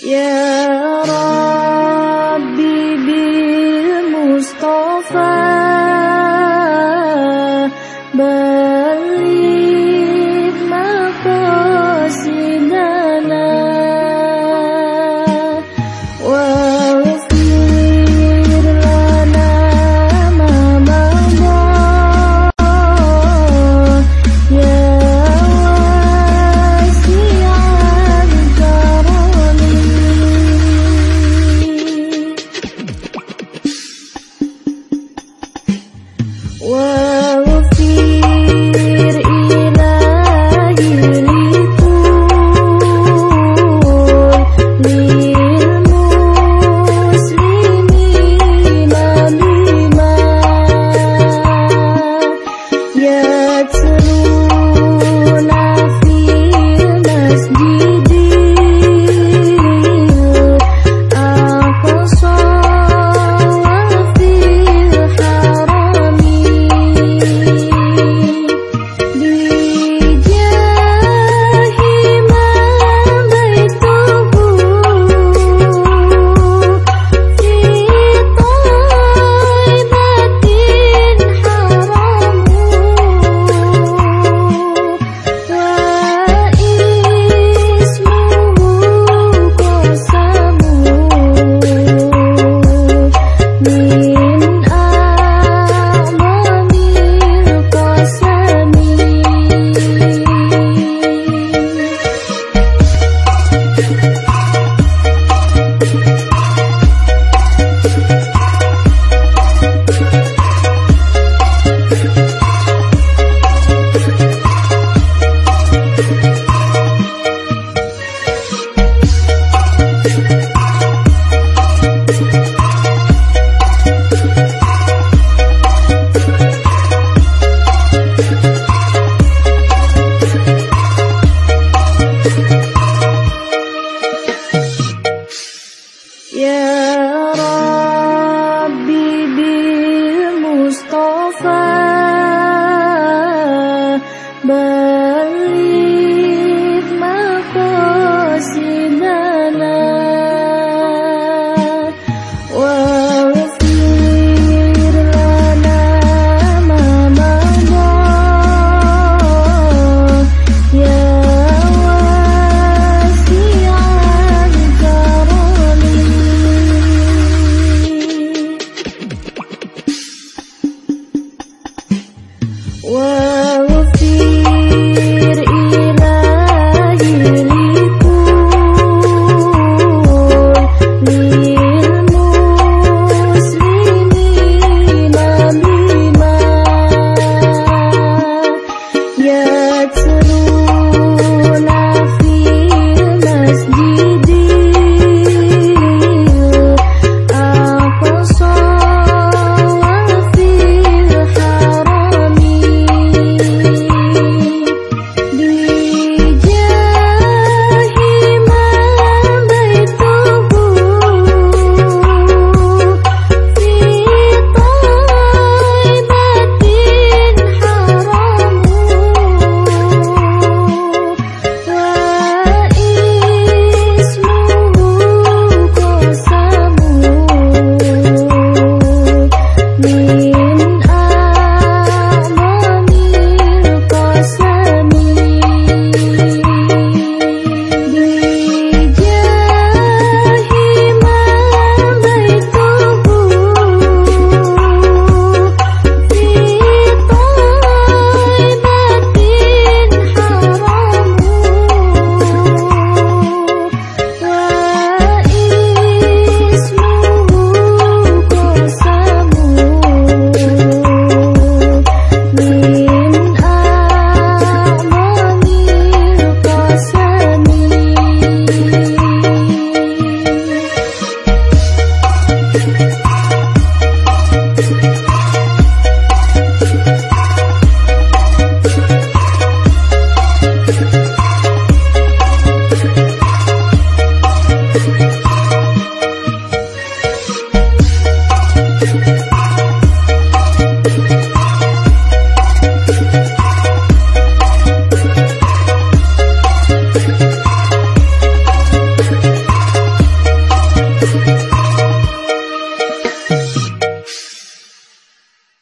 Yeah. Whoa. Thank